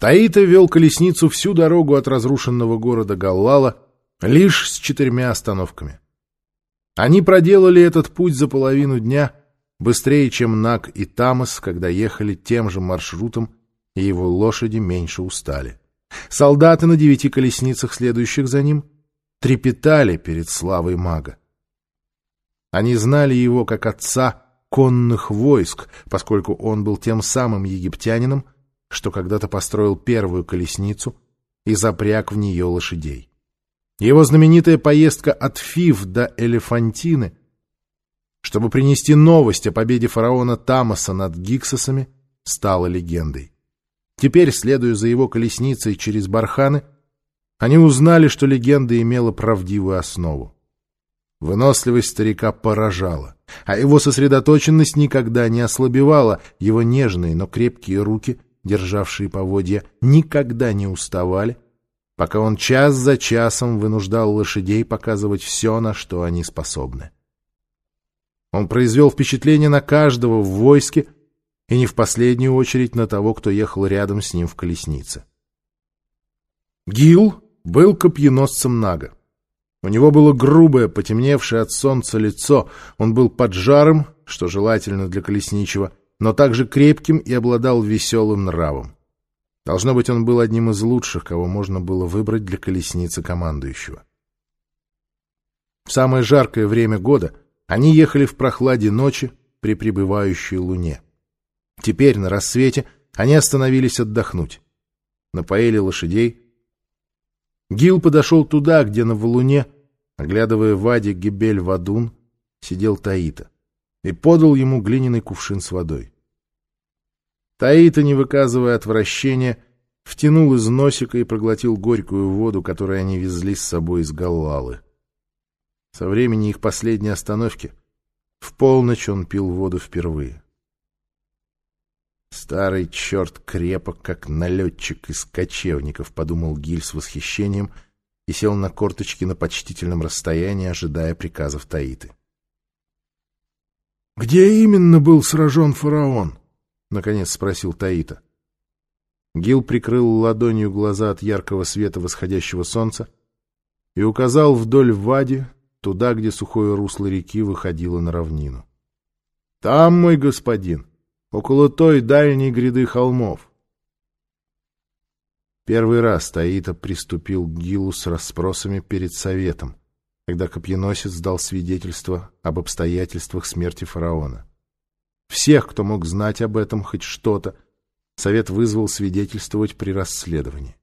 Таита вел колесницу всю дорогу от разрушенного города Галлала лишь с четырьмя остановками. Они проделали этот путь за половину дня быстрее, чем Нак и Тамас, когда ехали тем же маршрутом, и его лошади меньше устали. Солдаты на девяти колесницах, следующих за ним, трепетали перед славой мага. Они знали его как отца конных войск, поскольку он был тем самым египтянином, что когда-то построил первую колесницу и запряг в нее лошадей. Его знаменитая поездка от Фив до Элефантины, чтобы принести новость о победе фараона Тамаса над Гиксосами, стала легендой. Теперь, следуя за его колесницей через барханы, они узнали, что легенда имела правдивую основу. Выносливость старика поражала, а его сосредоточенность никогда не ослабевала, его нежные, но крепкие руки, державшие поводья, никогда не уставали, пока он час за часом вынуждал лошадей показывать все, на что они способны. Он произвел впечатление на каждого в войске и не в последнюю очередь на того, кто ехал рядом с ним в колеснице. Гил был копьеносцем Нага. У него было грубое, потемневшее от солнца лицо. Он был поджаром, что желательно для колесничего, но также крепким и обладал веселым нравом. Должно быть, он был одним из лучших, кого можно было выбрать для колесницы командующего. В самое жаркое время года они ехали в прохладе ночи при пребывающей луне. Теперь, на рассвете, они остановились отдохнуть. Напоили лошадей, Гил подошел туда, где на валуне, оглядывая Вади Гебель-Вадун, сидел Таита, и подал ему глиняный кувшин с водой. Таита, не выказывая отвращения, втянул из носика и проглотил горькую воду, которую они везли с собой из Галлалы. Со времени их последней остановки в полночь он пил воду впервые. Старый черт крепок, как налетчик из кочевников, подумал Гиль с восхищением и сел на корточки на почтительном расстоянии, ожидая приказов Таиты. «Где именно был сражен фараон?» — наконец спросил Таита. Гил прикрыл ладонью глаза от яркого света восходящего солнца и указал вдоль Вади, туда, где сухое русло реки выходило на равнину. — Там, мой господин, около той дальней гряды холмов. Первый раз Таита приступил к Гилу с расспросами перед советом, когда копьеносец дал свидетельство об обстоятельствах смерти фараона. Всех, кто мог знать об этом хоть что-то, совет вызвал свидетельствовать при расследовании.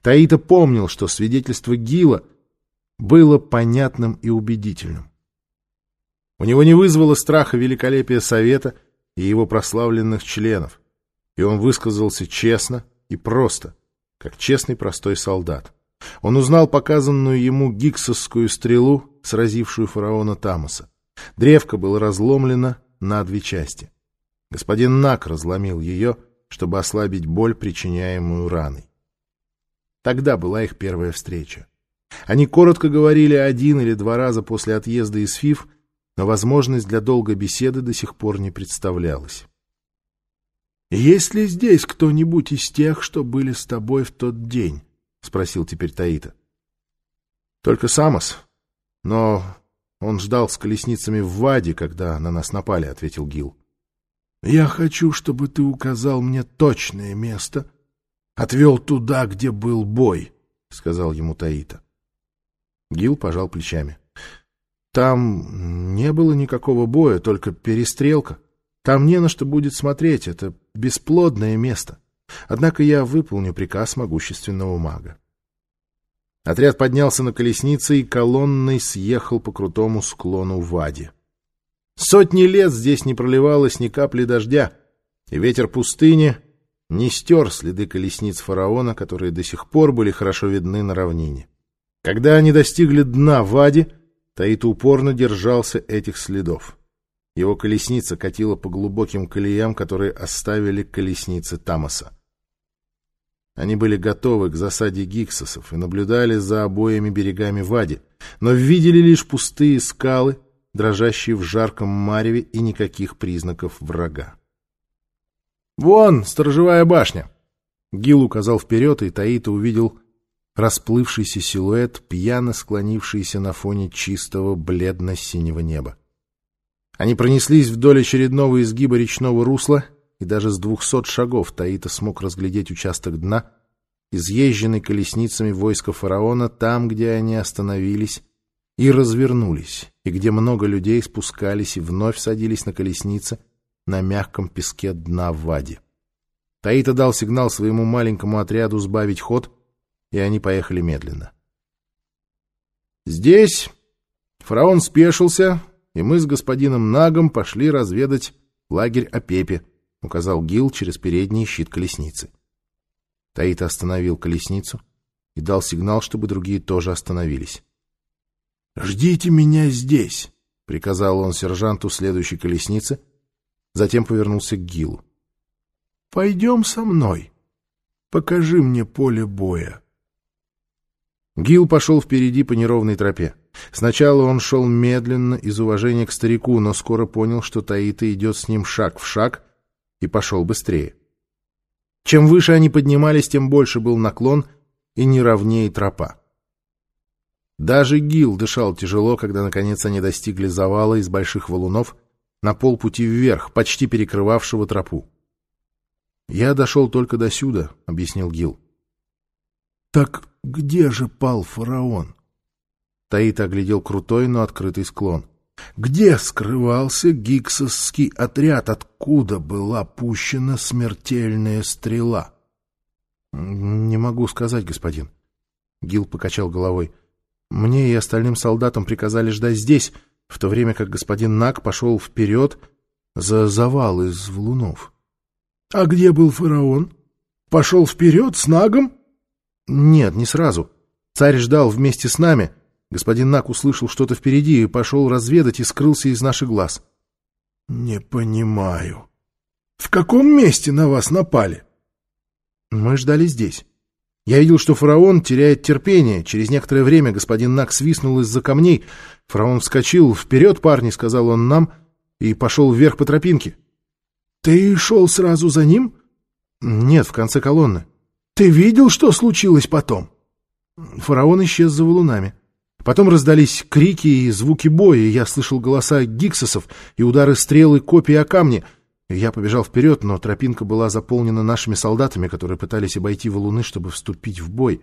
Таита помнил, что свидетельство Гила было понятным и убедительным. У него не вызвало страха великолепие совета — и его прославленных членов, и он высказался честно и просто, как честный простой солдат. Он узнал показанную ему гиксовскую стрелу, сразившую фараона Тамаса. Древко было разломлено на две части. Господин Нак разломил ее, чтобы ослабить боль, причиняемую раной. Тогда была их первая встреча. Они коротко говорили один или два раза после отъезда из ФИФ, но возможность для долгой беседы до сих пор не представлялась. «Есть ли здесь кто-нибудь из тех, что были с тобой в тот день?» — спросил теперь Таита. «Только Самос. Но он ждал с колесницами в Ваде, когда на нас напали», — ответил Гил. «Я хочу, чтобы ты указал мне точное место, отвел туда, где был бой», — сказал ему Таита. Гил пожал плечами. Там не было никакого боя, только перестрелка. Там не на что будет смотреть, это бесплодное место. Однако я выполню приказ могущественного мага. Отряд поднялся на колеснице и колонной съехал по крутому склону Вади. Сотни лет здесь не проливалось ни капли дождя, и ветер пустыни не стер следы колесниц фараона, которые до сих пор были хорошо видны на равнине. Когда они достигли дна Вади, Таит упорно держался этих следов. Его колесница катила по глубоким колеям, которые оставили колесницы Тамаса. Они были готовы к засаде гиксосов и наблюдали за обоими берегами Вади, но видели лишь пустые скалы, дрожащие в жарком мареве и никаких признаков врага. «Вон, сторожевая башня! Гил указал вперед, и Таита увидел расплывшийся силуэт, пьяно склонившийся на фоне чистого бледно-синего неба. Они пронеслись вдоль очередного изгиба речного русла, и даже с двухсот шагов Таита смог разглядеть участок дна, изъезженный колесницами войска фараона там, где они остановились и развернулись, и где много людей спускались и вновь садились на колесницы на мягком песке дна в Ваде. Таита дал сигнал своему маленькому отряду сбавить ход, и они поехали медленно. Здесь фараон спешился, и мы с господином Нагом пошли разведать лагерь Апепе, указал Гил через передний щит колесницы. Таита остановил колесницу и дал сигнал, чтобы другие тоже остановились. «Ждите меня здесь», — приказал он сержанту следующей колесницы, затем повернулся к Гилу. Пойдем со мной. Покажи мне поле боя. Гил пошел впереди по неровной тропе. Сначала он шел медленно из уважения к старику, но скоро понял, что Таита идет с ним шаг в шаг, и пошел быстрее. Чем выше они поднимались, тем больше был наклон и неровнее тропа. Даже Гил дышал тяжело, когда наконец они достигли завала из больших валунов на полпути вверх, почти перекрывавшего тропу. «Я дошел только до сюда», — объяснил Гил. «Так где же пал фараон?» Таита оглядел крутой, но открытый склон. «Где скрывался гиксовский отряд? Откуда была пущена смертельная стрела?» «Не могу сказать, господин». Гил покачал головой. «Мне и остальным солдатам приказали ждать здесь, в то время как господин Нак пошел вперед за завал из валунов». А где был фараон? Пошел вперед с Нагом? Нет, не сразу. Царь ждал вместе с нами. Господин Наг услышал что-то впереди и пошел разведать и скрылся из наших глаз. Не понимаю. В каком месте на вас напали? Мы ждали здесь. Я видел, что фараон теряет терпение. Через некоторое время господин Нак свистнул из-за камней. Фараон вскочил. «Вперед, парни!» — сказал он нам, и пошел вверх по тропинке. Ты шел сразу за ним? Нет, в конце колонны. Ты видел, что случилось потом? Фараон исчез за валунами. Потом раздались крики и звуки боя, я слышал голоса гиксосов и удары стрелы копий о камни. Я побежал вперед, но тропинка была заполнена нашими солдатами, которые пытались обойти валуны, чтобы вступить в бой.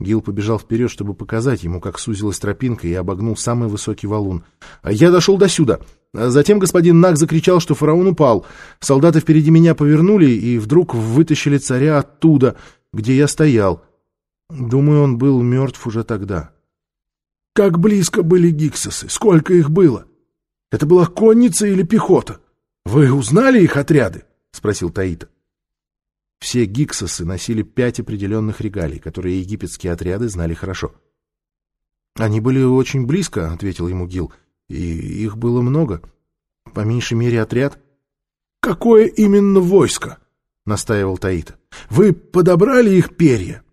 Гил побежал вперед, чтобы показать ему, как сузилась тропинка, и обогнул самый высокий валун. «Я дошел до сюда!» Затем господин Наг закричал, что фараон упал. Солдаты впереди меня повернули и вдруг вытащили царя оттуда, где я стоял. Думаю, он был мертв уже тогда. Как близко были гиксосы? Сколько их было? Это была конница или пехота? Вы узнали их отряды? — спросил Таита. Все гиксосы носили пять определенных регалий, которые египетские отряды знали хорошо. — Они были очень близко, — ответил ему Гил. — и их было много. По меньшей мере отряд. — Какое именно войско? — настаивал Таита. — Вы подобрали их перья?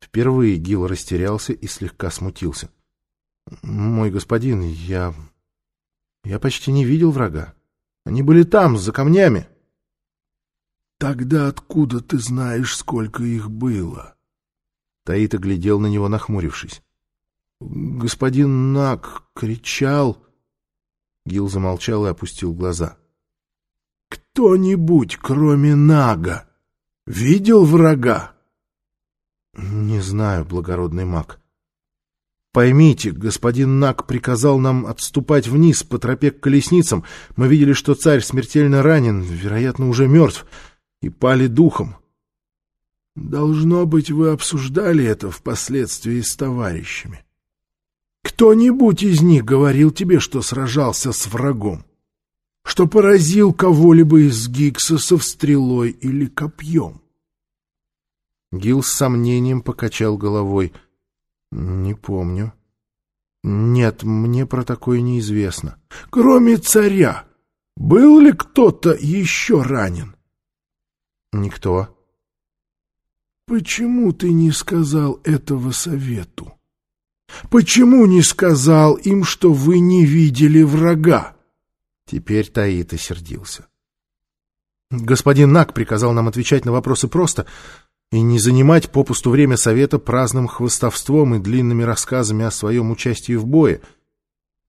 Впервые Гил растерялся и слегка смутился. — Мой господин, я... Я почти не видел врага. Они были там, за камнями. — Тогда откуда ты знаешь, сколько их было? Таита глядел на него, нахмурившись. Господин Нак кричал... Гил замолчал и опустил глаза. «Кто-нибудь, кроме Нага, видел врага?» «Не знаю, благородный маг. Поймите, господин Наг приказал нам отступать вниз по тропе к колесницам. Мы видели, что царь смертельно ранен, вероятно, уже мертв, и пали духом. Должно быть, вы обсуждали это впоследствии с товарищами. Кто-нибудь из них говорил тебе, что сражался с врагом? Что поразил кого-либо из гиксосов стрелой или копьем? Гил с сомнением покачал головой. «Не помню». «Нет, мне про такое неизвестно». «Кроме царя, был ли кто-то еще ранен?» «Никто». «Почему ты не сказал этого совету?» Почему не сказал им, что вы не видели врага? Теперь Таита сердился. Господин Нак приказал нам отвечать на вопросы просто и не занимать попусту время совета праздным хвостовством и длинными рассказами о своем участии в бое.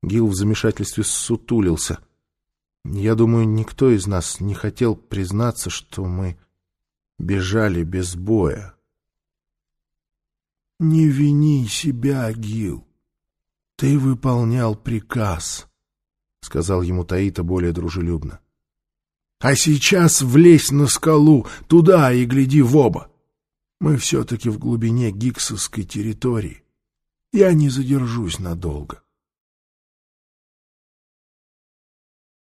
Гил в замешательстве сутулился. Я думаю, никто из нас не хотел признаться, что мы бежали без боя. «Не вини себя, Гил. Ты выполнял приказ», — сказал ему Таита более дружелюбно. «А сейчас влезь на скалу, туда и гляди в оба. Мы все-таки в глубине гиксовской территории. Я не задержусь надолго».